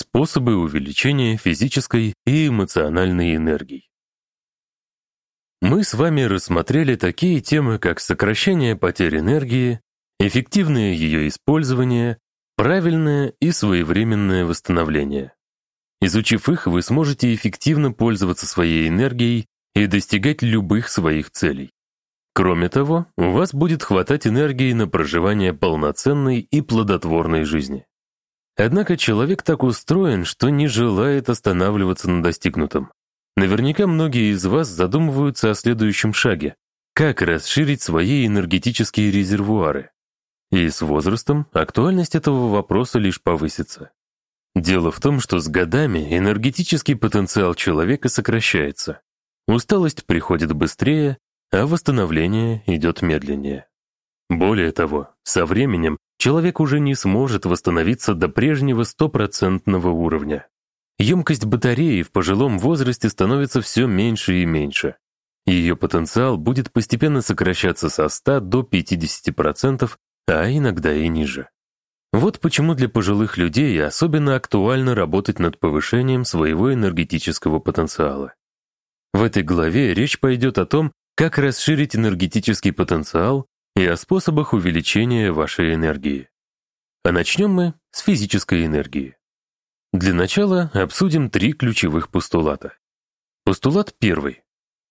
Способы увеличения физической и эмоциональной энергии. Мы с вами рассмотрели такие темы, как сокращение потерь энергии, эффективное ее использование, правильное и своевременное восстановление. Изучив их, вы сможете эффективно пользоваться своей энергией и достигать любых своих целей. Кроме того, у вас будет хватать энергии на проживание полноценной и плодотворной жизни. Однако человек так устроен, что не желает останавливаться на достигнутом. Наверняка многие из вас задумываются о следующем шаге – как расширить свои энергетические резервуары. И с возрастом актуальность этого вопроса лишь повысится. Дело в том, что с годами энергетический потенциал человека сокращается. Усталость приходит быстрее, а восстановление идет медленнее. Более того, со временем человек уже не сможет восстановиться до прежнего стопроцентного уровня. Емкость батареи в пожилом возрасте становится все меньше и меньше. Ее потенциал будет постепенно сокращаться со 100 до 50%, а иногда и ниже. Вот почему для пожилых людей особенно актуально работать над повышением своего энергетического потенциала. В этой главе речь пойдет о том, как расширить энергетический потенциал и о способах увеличения вашей энергии. А начнем мы с физической энергии. Для начала обсудим три ключевых постулата. Постулат первый.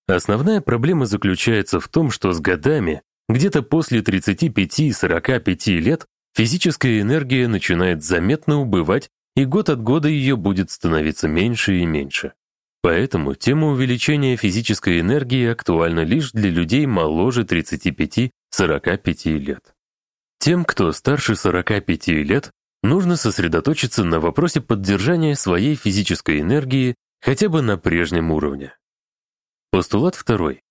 Основная проблема заключается в том, что с годами, где-то после 35-45 лет, физическая энергия начинает заметно убывать, и год от года ее будет становиться меньше и меньше. Поэтому тема увеличения физической энергии актуальна лишь для людей моложе 35 45 лет. Тем, кто старше 45 лет, нужно сосредоточиться на вопросе поддержания своей физической энергии хотя бы на прежнем уровне. Постулат второй.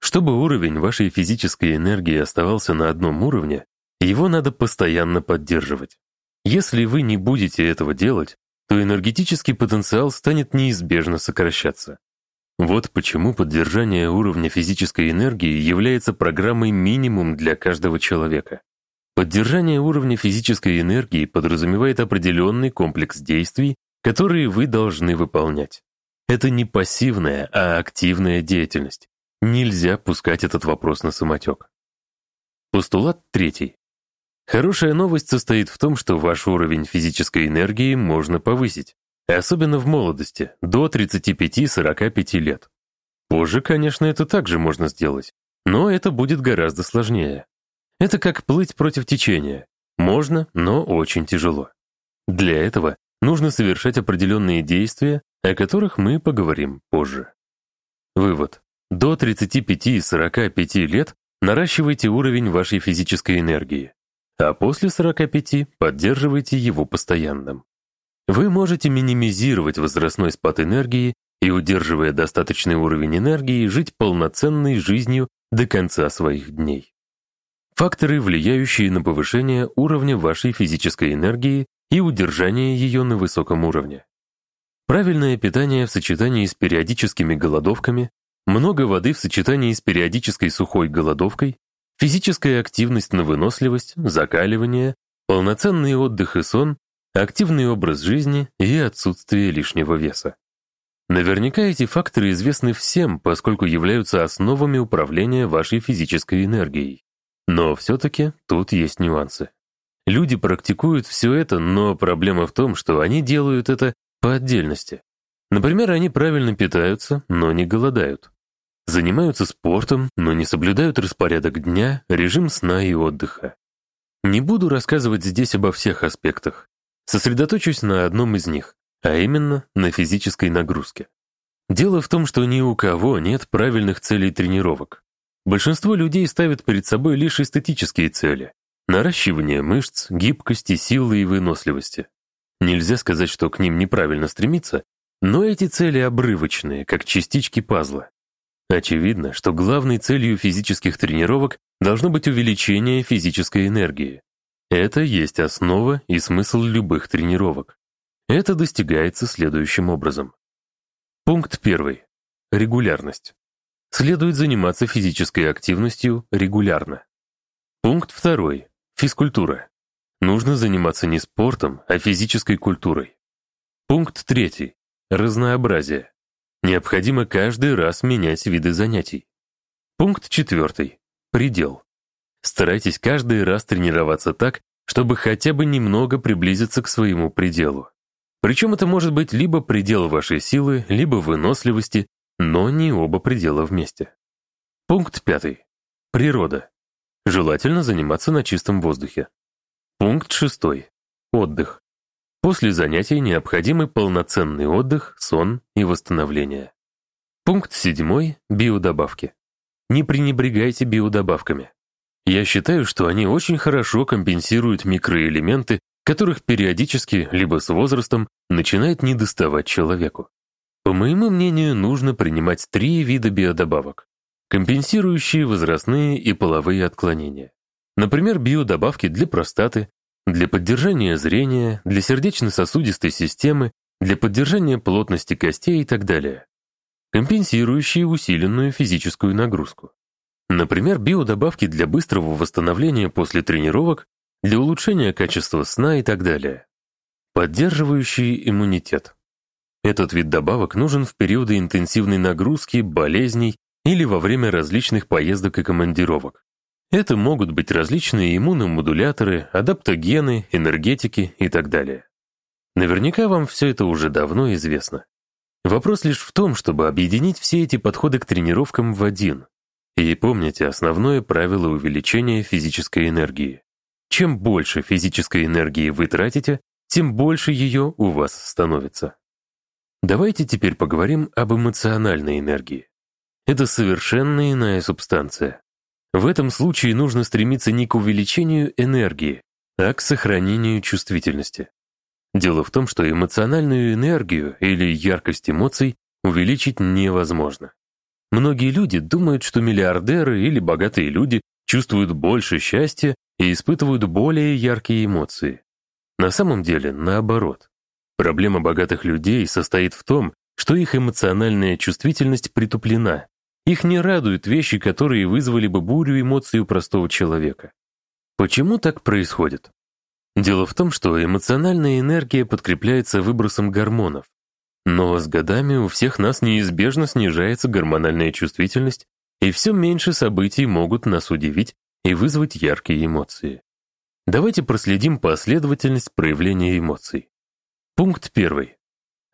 Чтобы уровень вашей физической энергии оставался на одном уровне, его надо постоянно поддерживать. Если вы не будете этого делать, то энергетический потенциал станет неизбежно сокращаться. Вот почему поддержание уровня физической энергии является программой минимум для каждого человека. Поддержание уровня физической энергии подразумевает определенный комплекс действий, которые вы должны выполнять. Это не пассивная, а активная деятельность. Нельзя пускать этот вопрос на самотек. Постулат третий. Хорошая новость состоит в том, что ваш уровень физической энергии можно повысить. Особенно в молодости, до 35-45 лет. Позже, конечно, это также можно сделать, но это будет гораздо сложнее. Это как плыть против течения. Можно, но очень тяжело. Для этого нужно совершать определенные действия, о которых мы поговорим позже. Вывод. До 35-45 лет наращивайте уровень вашей физической энергии, а после 45 поддерживайте его постоянным. Вы можете минимизировать возрастной спад энергии и, удерживая достаточный уровень энергии, жить полноценной жизнью до конца своих дней. Факторы, влияющие на повышение уровня вашей физической энергии и удержание ее на высоком уровне. Правильное питание в сочетании с периодическими голодовками, много воды в сочетании с периодической сухой голодовкой, физическая активность на выносливость, закаливание, полноценный отдых и сон активный образ жизни и отсутствие лишнего веса. Наверняка эти факторы известны всем, поскольку являются основами управления вашей физической энергией. Но все-таки тут есть нюансы. Люди практикуют все это, но проблема в том, что они делают это по отдельности. Например, они правильно питаются, но не голодают. Занимаются спортом, но не соблюдают распорядок дня, режим сна и отдыха. Не буду рассказывать здесь обо всех аспектах. Сосредоточусь на одном из них, а именно на физической нагрузке. Дело в том, что ни у кого нет правильных целей тренировок. Большинство людей ставят перед собой лишь эстетические цели – наращивание мышц, гибкости, силы и выносливости. Нельзя сказать, что к ним неправильно стремиться, но эти цели обрывочные, как частички пазла. Очевидно, что главной целью физических тренировок должно быть увеличение физической энергии. Это есть основа и смысл любых тренировок. Это достигается следующим образом. Пункт первый. Регулярность. Следует заниматься физической активностью регулярно. Пункт второй. Физкультура. Нужно заниматься не спортом, а физической культурой. Пункт третий. Разнообразие. Необходимо каждый раз менять виды занятий. Пункт четвертый. Предел. Старайтесь каждый раз тренироваться так, чтобы хотя бы немного приблизиться к своему пределу. Причем это может быть либо предел вашей силы, либо выносливости, но не оба предела вместе. Пункт пятый. Природа. Желательно заниматься на чистом воздухе. Пункт шестой. Отдых. После занятий необходимы полноценный отдых, сон и восстановление. Пункт седьмой. Биодобавки. Не пренебрегайте биодобавками. Я считаю, что они очень хорошо компенсируют микроэлементы, которых периодически, либо с возрастом, начинает недоставать человеку. По моему мнению, нужно принимать три вида биодобавок, компенсирующие возрастные и половые отклонения. Например, биодобавки для простаты, для поддержания зрения, для сердечно-сосудистой системы, для поддержания плотности костей и так далее. Компенсирующие усиленную физическую нагрузку. Например, биодобавки для быстрого восстановления после тренировок, для улучшения качества сна и так далее. Поддерживающие иммунитет. Этот вид добавок нужен в периоды интенсивной нагрузки, болезней или во время различных поездок и командировок. Это могут быть различные иммуномодуляторы, адаптогены, энергетики и так далее. Наверняка вам все это уже давно известно. Вопрос лишь в том, чтобы объединить все эти подходы к тренировкам в один. И помните основное правило увеличения физической энергии. Чем больше физической энергии вы тратите, тем больше ее у вас становится. Давайте теперь поговорим об эмоциональной энергии. Это совершенно иная субстанция. В этом случае нужно стремиться не к увеличению энергии, а к сохранению чувствительности. Дело в том, что эмоциональную энергию или яркость эмоций увеличить невозможно. Многие люди думают, что миллиардеры или богатые люди чувствуют больше счастья и испытывают более яркие эмоции. На самом деле, наоборот. Проблема богатых людей состоит в том, что их эмоциональная чувствительность притуплена, их не радуют вещи, которые вызвали бы бурю эмоций у простого человека. Почему так происходит? Дело в том, что эмоциональная энергия подкрепляется выбросом гормонов. Но с годами у всех нас неизбежно снижается гормональная чувствительность, и все меньше событий могут нас удивить и вызвать яркие эмоции. Давайте проследим последовательность проявления эмоций. Пункт первый.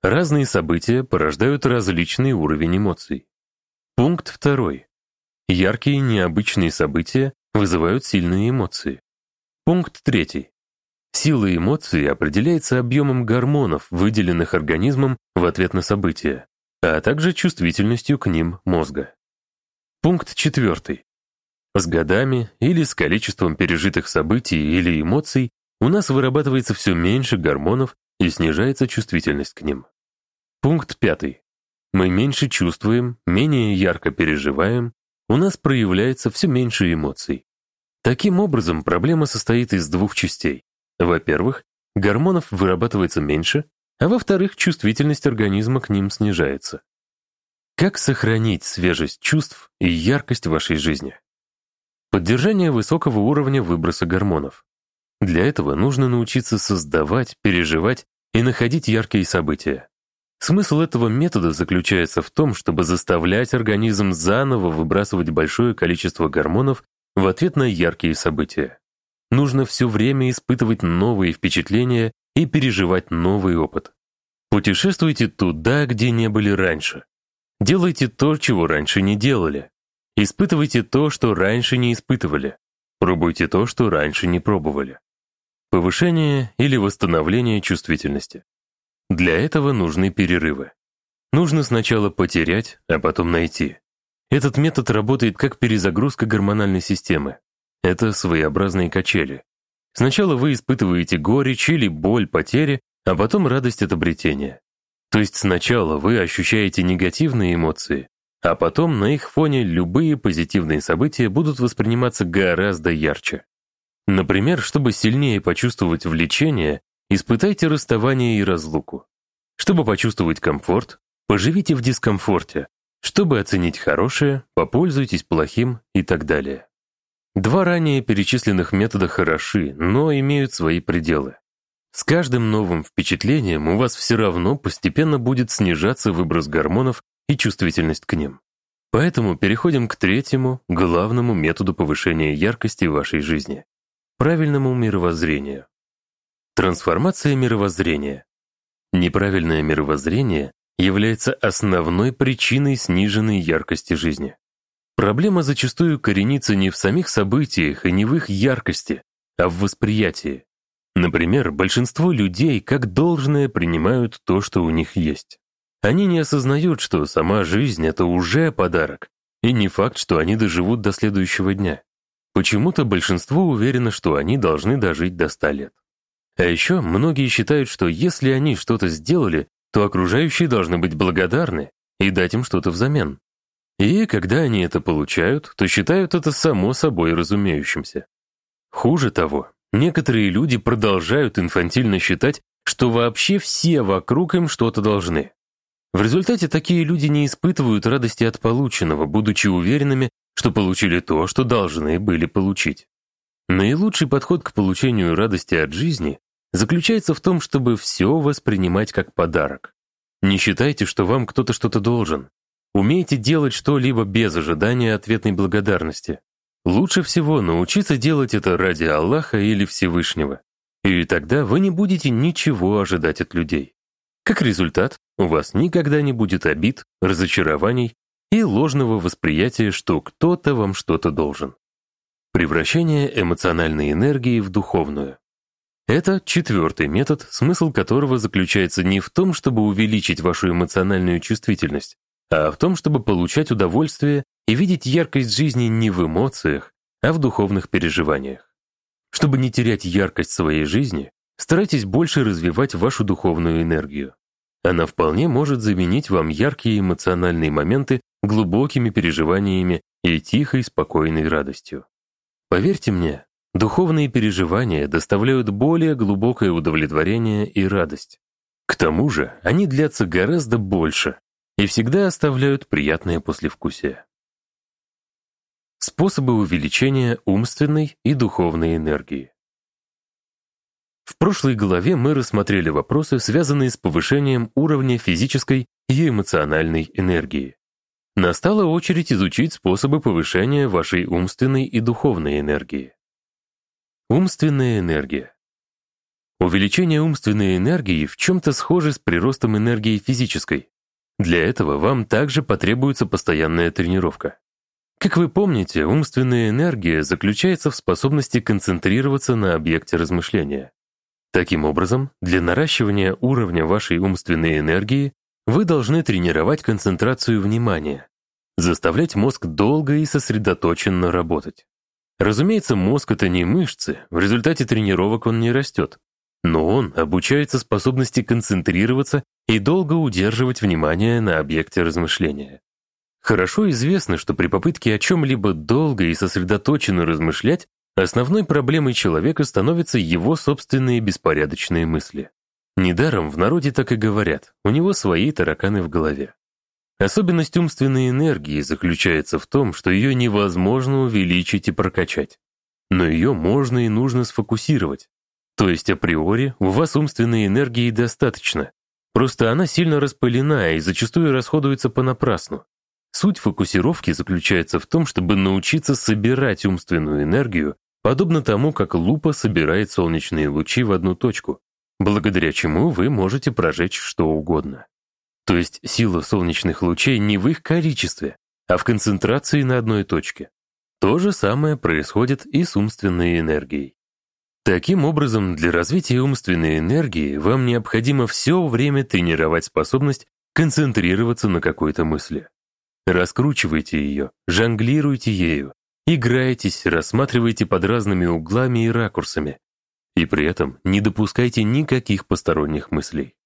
Разные события порождают различный уровень эмоций. Пункт второй. Яркие необычные события вызывают сильные эмоции. Пункт третий. Сила эмоций определяется объемом гормонов, выделенных организмом в ответ на события, а также чувствительностью к ним мозга. Пункт четвертый. С годами или с количеством пережитых событий или эмоций у нас вырабатывается все меньше гормонов и снижается чувствительность к ним. Пункт пятый. Мы меньше чувствуем, менее ярко переживаем, у нас проявляется все меньше эмоций. Таким образом, проблема состоит из двух частей. Во-первых, гормонов вырабатывается меньше, а во-вторых, чувствительность организма к ним снижается. Как сохранить свежесть чувств и яркость вашей жизни? Поддержание высокого уровня выброса гормонов. Для этого нужно научиться создавать, переживать и находить яркие события. Смысл этого метода заключается в том, чтобы заставлять организм заново выбрасывать большое количество гормонов в ответ на яркие события. Нужно все время испытывать новые впечатления и переживать новый опыт. Путешествуйте туда, где не были раньше. Делайте то, чего раньше не делали. Испытывайте то, что раньше не испытывали. Пробуйте то, что раньше не пробовали. Повышение или восстановление чувствительности. Для этого нужны перерывы. Нужно сначала потерять, а потом найти. Этот метод работает как перезагрузка гормональной системы. Это своеобразные качели. Сначала вы испытываете горечь или боль потери, а потом радость от обретения. То есть сначала вы ощущаете негативные эмоции, а потом на их фоне любые позитивные события будут восприниматься гораздо ярче. Например, чтобы сильнее почувствовать влечение, Испытайте расставание и разлуку. Чтобы почувствовать комфорт, поживите в дискомфорте. Чтобы оценить хорошее, попользуйтесь плохим и так далее. Два ранее перечисленных метода хороши, но имеют свои пределы. С каждым новым впечатлением у вас все равно постепенно будет снижаться выброс гормонов и чувствительность к ним. Поэтому переходим к третьему, главному методу повышения яркости вашей жизни – правильному мировоззрению. Трансформация мировоззрения. Неправильное мировоззрение является основной причиной сниженной яркости жизни. Проблема зачастую коренится не в самих событиях и не в их яркости, а в восприятии. Например, большинство людей как должное принимают то, что у них есть. Они не осознают, что сама жизнь — это уже подарок, и не факт, что они доживут до следующего дня. Почему-то большинство уверено, что они должны дожить до 100 лет. А еще многие считают, что если они что-то сделали, то окружающие должны быть благодарны и дать им что-то взамен. И когда они это получают, то считают это само собой разумеющимся. Хуже того, некоторые люди продолжают инфантильно считать, что вообще все вокруг им что-то должны. В результате такие люди не испытывают радости от полученного, будучи уверенными, что получили то, что должны были получить. Наилучший подход к получению радости от жизни заключается в том, чтобы все воспринимать как подарок. Не считайте, что вам кто-то что-то должен. Умейте делать что-либо без ожидания ответной благодарности. Лучше всего научиться делать это ради Аллаха или Всевышнего. И тогда вы не будете ничего ожидать от людей. Как результат, у вас никогда не будет обид, разочарований и ложного восприятия, что кто-то вам что-то должен. Превращение эмоциональной энергии в духовную. Это четвертый метод, смысл которого заключается не в том, чтобы увеличить вашу эмоциональную чувствительность, а в том, чтобы получать удовольствие и видеть яркость жизни не в эмоциях, а в духовных переживаниях. Чтобы не терять яркость своей жизни, старайтесь больше развивать вашу духовную энергию. Она вполне может заменить вам яркие эмоциональные моменты глубокими переживаниями и тихой, спокойной радостью. Поверьте мне, Духовные переживания доставляют более глубокое удовлетворение и радость. К тому же они длятся гораздо больше и всегда оставляют приятное послевкусие. Способы увеличения умственной и духовной энергии. В прошлой главе мы рассмотрели вопросы, связанные с повышением уровня физической и эмоциональной энергии. Настала очередь изучить способы повышения вашей умственной и духовной энергии. Умственная энергия. Увеличение умственной энергии в чем-то схоже с приростом энергии физической. Для этого вам также потребуется постоянная тренировка. Как вы помните, умственная энергия заключается в способности концентрироваться на объекте размышления. Таким образом, для наращивания уровня вашей умственной энергии вы должны тренировать концентрацию внимания, заставлять мозг долго и сосредоточенно работать. Разумеется, мозг — это не мышцы, в результате тренировок он не растет. Но он обучается способности концентрироваться и долго удерживать внимание на объекте размышления. Хорошо известно, что при попытке о чем-либо долго и сосредоточенно размышлять, основной проблемой человека становятся его собственные беспорядочные мысли. Недаром в народе так и говорят, у него свои тараканы в голове. Особенность умственной энергии заключается в том, что ее невозможно увеличить и прокачать. Но ее можно и нужно сфокусировать. То есть априори у вас умственной энергии достаточно. Просто она сильно распылена и зачастую расходуется понапрасну. Суть фокусировки заключается в том, чтобы научиться собирать умственную энергию, подобно тому, как лупа собирает солнечные лучи в одну точку, благодаря чему вы можете прожечь что угодно. То есть сила солнечных лучей не в их количестве, а в концентрации на одной точке. То же самое происходит и с умственной энергией. Таким образом, для развития умственной энергии вам необходимо все время тренировать способность концентрироваться на какой-то мысли. Раскручивайте ее, жонглируйте ею, играйтесь, рассматривайте под разными углами и ракурсами, и при этом не допускайте никаких посторонних мыслей.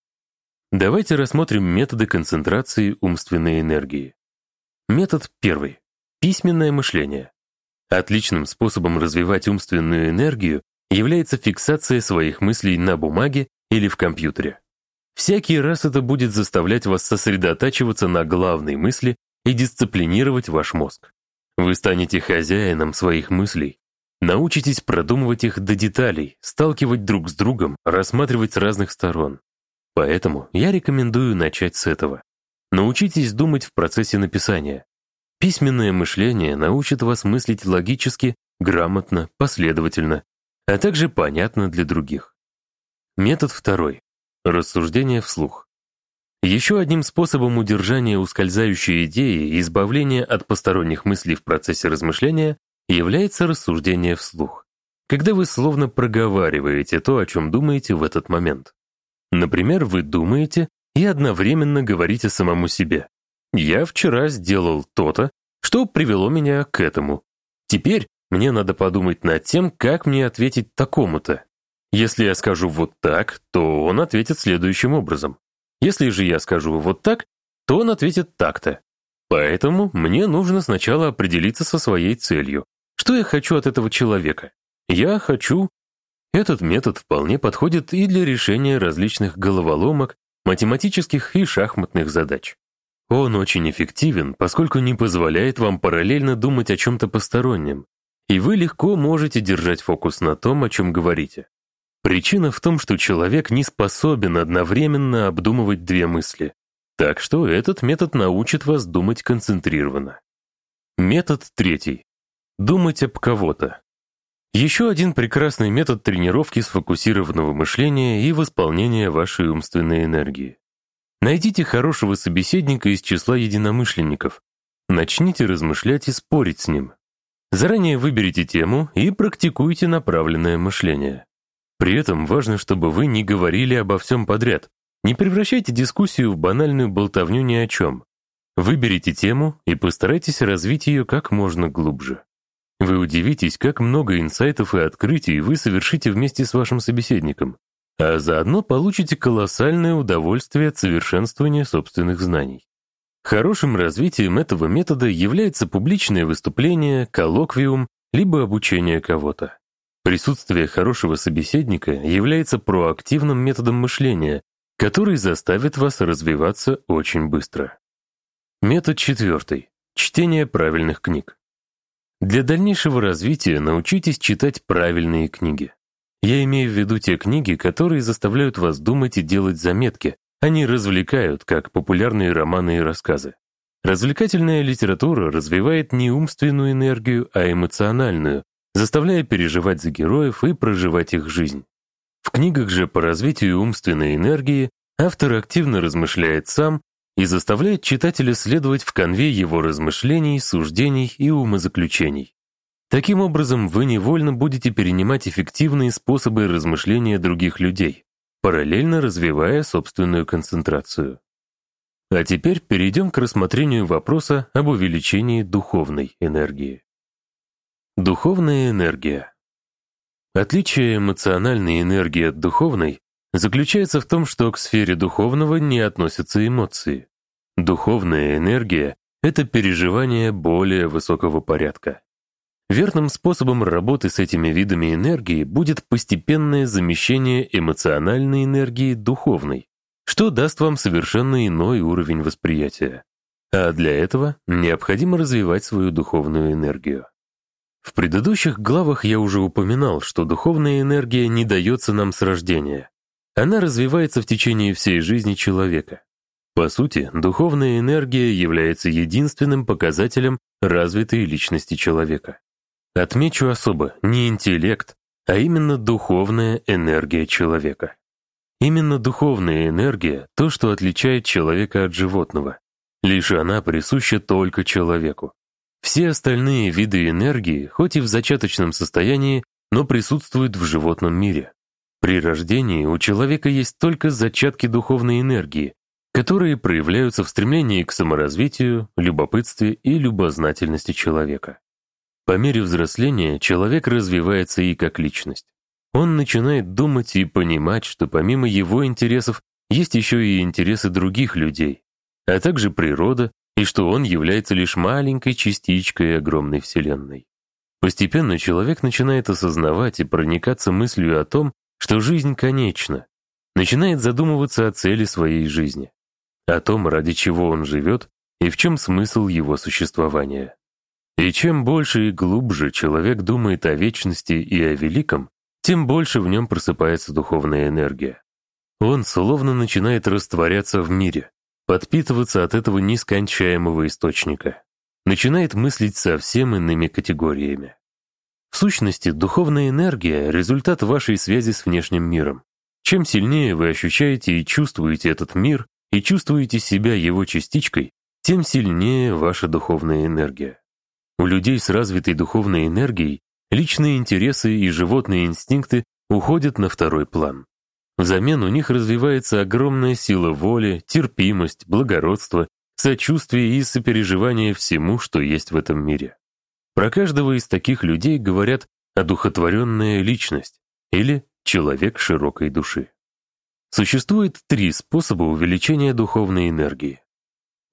Давайте рассмотрим методы концентрации умственной энергии. Метод первый. Письменное мышление. Отличным способом развивать умственную энергию является фиксация своих мыслей на бумаге или в компьютере. Всякий раз это будет заставлять вас сосредотачиваться на главной мысли и дисциплинировать ваш мозг. Вы станете хозяином своих мыслей. Научитесь продумывать их до деталей, сталкивать друг с другом, рассматривать с разных сторон. Поэтому я рекомендую начать с этого. Научитесь думать в процессе написания. Письменное мышление научит вас мыслить логически, грамотно, последовательно, а также понятно для других. Метод второй. Рассуждение вслух. Еще одним способом удержания ускользающей идеи и избавления от посторонних мыслей в процессе размышления является рассуждение вслух, когда вы словно проговариваете то, о чем думаете в этот момент. Например, вы думаете и одновременно говорите самому себе «Я вчера сделал то-то, что привело меня к этому. Теперь мне надо подумать над тем, как мне ответить такому-то. Если я скажу вот так, то он ответит следующим образом. Если же я скажу вот так, то он ответит так-то. Поэтому мне нужно сначала определиться со своей целью. Что я хочу от этого человека? Я хочу... Этот метод вполне подходит и для решения различных головоломок, математических и шахматных задач. Он очень эффективен, поскольку не позволяет вам параллельно думать о чем-то постороннем, и вы легко можете держать фокус на том, о чем говорите. Причина в том, что человек не способен одновременно обдумывать две мысли. Так что этот метод научит вас думать концентрированно. Метод третий. Думать об кого-то. Еще один прекрасный метод тренировки сфокусированного мышления и восполнения вашей умственной энергии. Найдите хорошего собеседника из числа единомышленников. Начните размышлять и спорить с ним. Заранее выберите тему и практикуйте направленное мышление. При этом важно, чтобы вы не говорили обо всем подряд. Не превращайте дискуссию в банальную болтовню ни о чем. Выберите тему и постарайтесь развить ее как можно глубже. Вы удивитесь, как много инсайтов и открытий вы совершите вместе с вашим собеседником, а заодно получите колоссальное удовольствие от совершенствования собственных знаний. Хорошим развитием этого метода является публичное выступление, коллоквиум, либо обучение кого-то. Присутствие хорошего собеседника является проактивным методом мышления, который заставит вас развиваться очень быстро. Метод четвертый. Чтение правильных книг. Для дальнейшего развития научитесь читать правильные книги. Я имею в виду те книги, которые заставляют вас думать и делать заметки, они развлекают, как популярные романы и рассказы. Развлекательная литература развивает не умственную энергию, а эмоциональную, заставляя переживать за героев и проживать их жизнь. В книгах же по развитию умственной энергии автор активно размышляет сам и заставляет читателя следовать в конве его размышлений, суждений и умозаключений. Таким образом, вы невольно будете перенимать эффективные способы размышления других людей, параллельно развивая собственную концентрацию. А теперь перейдем к рассмотрению вопроса об увеличении духовной энергии. Духовная энергия. Отличие эмоциональной энергии от духовной заключается в том, что к сфере духовного не относятся эмоции. Духовная энергия — это переживание более высокого порядка. Верным способом работы с этими видами энергии будет постепенное замещение эмоциональной энергии духовной, что даст вам совершенно иной уровень восприятия. А для этого необходимо развивать свою духовную энергию. В предыдущих главах я уже упоминал, что духовная энергия не дается нам с рождения. Она развивается в течение всей жизни человека. По сути, духовная энергия является единственным показателем развитой личности человека. Отмечу особо не интеллект, а именно духовная энергия человека. Именно духовная энергия — то, что отличает человека от животного. Лишь она присуща только человеку. Все остальные виды энергии, хоть и в зачаточном состоянии, но присутствуют в животном мире. При рождении у человека есть только зачатки духовной энергии, которые проявляются в стремлении к саморазвитию, любопытстве и любознательности человека. По мере взросления человек развивается и как личность. Он начинает думать и понимать, что помимо его интересов есть еще и интересы других людей, а также природа и что он является лишь маленькой частичкой огромной Вселенной. Постепенно человек начинает осознавать и проникаться мыслью о том, что жизнь конечна, начинает задумываться о цели своей жизни, о том, ради чего он живет и в чем смысл его существования. И чем больше и глубже человек думает о вечности и о великом, тем больше в нем просыпается духовная энергия. Он словно начинает растворяться в мире, подпитываться от этого нескончаемого источника, начинает мыслить совсем иными категориями. В сущности, духовная энергия — результат вашей связи с внешним миром. Чем сильнее вы ощущаете и чувствуете этот мир, и чувствуете себя его частичкой, тем сильнее ваша духовная энергия. У людей с развитой духовной энергией личные интересы и животные инстинкты уходят на второй план. Взамен у них развивается огромная сила воли, терпимость, благородство, сочувствие и сопереживание всему, что есть в этом мире. Про каждого из таких людей говорят «одухотворенная личность» или «человек широкой души». Существует три способа увеличения духовной энергии.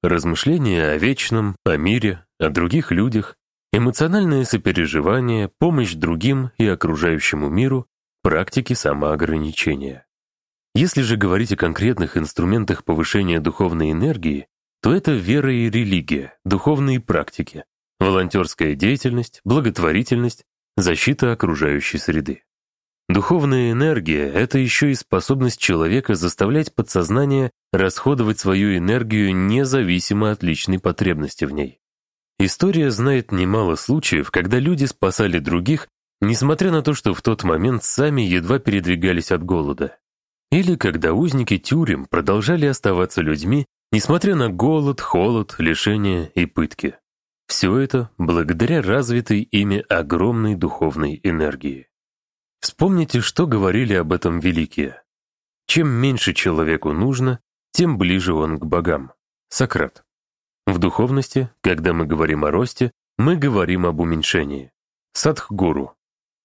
Размышления о вечном, о мире, о других людях, эмоциональное сопереживание, помощь другим и окружающему миру, практики самоограничения. Если же говорить о конкретных инструментах повышения духовной энергии, то это вера и религия, духовные практики, волонтерская деятельность, благотворительность, защита окружающей среды. Духовная энергия — это еще и способность человека заставлять подсознание расходовать свою энергию независимо от личной потребности в ней. История знает немало случаев, когда люди спасали других, несмотря на то, что в тот момент сами едва передвигались от голода. Или когда узники тюрем продолжали оставаться людьми, несмотря на голод, холод, лишения и пытки. Все это благодаря развитой ими огромной духовной энергии. Вспомните, что говорили об этом великие. Чем меньше человеку нужно, тем ближе он к богам. Сократ. В духовности, когда мы говорим о росте, мы говорим об уменьшении. Садхгуру.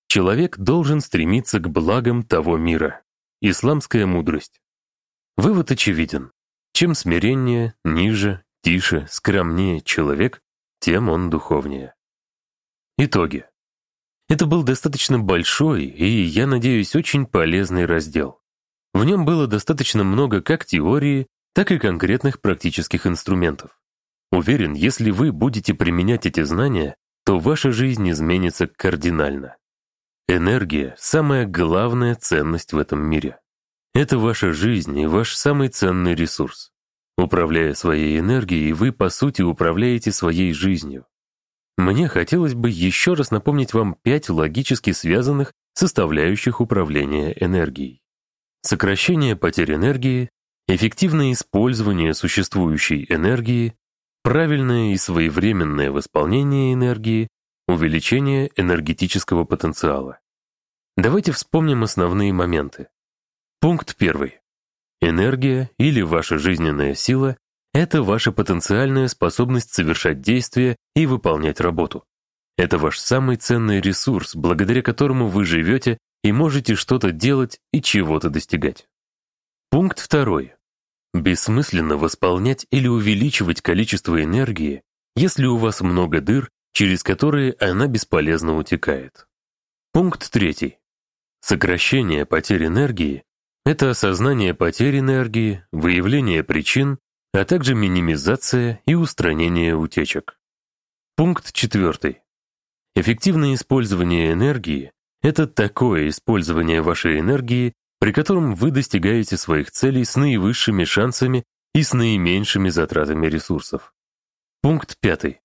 Человек должен стремиться к благам того мира. Исламская мудрость. Вывод очевиден. Чем смиреннее, ниже, тише, скромнее человек, тем он духовнее. Итоги. Это был достаточно большой и, я надеюсь, очень полезный раздел. В нем было достаточно много как теории, так и конкретных практических инструментов. Уверен, если вы будете применять эти знания, то ваша жизнь изменится кардинально. Энергия — самая главная ценность в этом мире. Это ваша жизнь и ваш самый ценный ресурс. Управляя своей энергией, вы, по сути, управляете своей жизнью. Мне хотелось бы еще раз напомнить вам пять логически связанных составляющих управления энергией. Сокращение потерь энергии, эффективное использование существующей энергии, правильное и своевременное восполнение энергии, увеличение энергетического потенциала. Давайте вспомним основные моменты. Пункт первый. Энергия или ваша жизненная сила это ваша потенциальная способность совершать действия и выполнять работу. Это ваш самый ценный ресурс, благодаря которому вы живете и можете что-то делать и чего-то достигать. Пункт второй. Бессмысленно восполнять или увеличивать количество энергии, если у вас много дыр, через которые она бесполезно утекает. Пункт третий. Сокращение потерь энергии – это осознание потерь энергии, выявление причин а также минимизация и устранение утечек. Пункт четвертый. Эффективное использование энергии – это такое использование вашей энергии, при котором вы достигаете своих целей с наивысшими шансами и с наименьшими затратами ресурсов. Пункт пятый.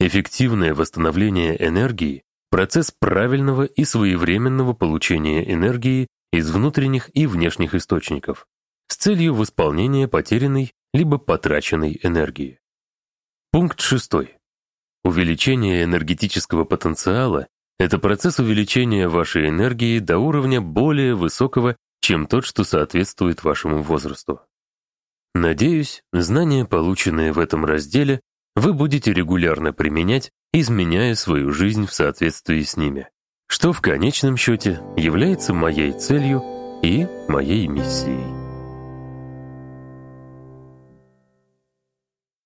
Эффективное восстановление энергии – процесс правильного и своевременного получения энергии из внутренних и внешних источников с целью восполнения потерянной либо потраченной энергии. Пункт шестой. Увеличение энергетического потенциала – это процесс увеличения вашей энергии до уровня более высокого, чем тот, что соответствует вашему возрасту. Надеюсь, знания, полученные в этом разделе, вы будете регулярно применять, изменяя свою жизнь в соответствии с ними, что в конечном счете является моей целью и моей миссией.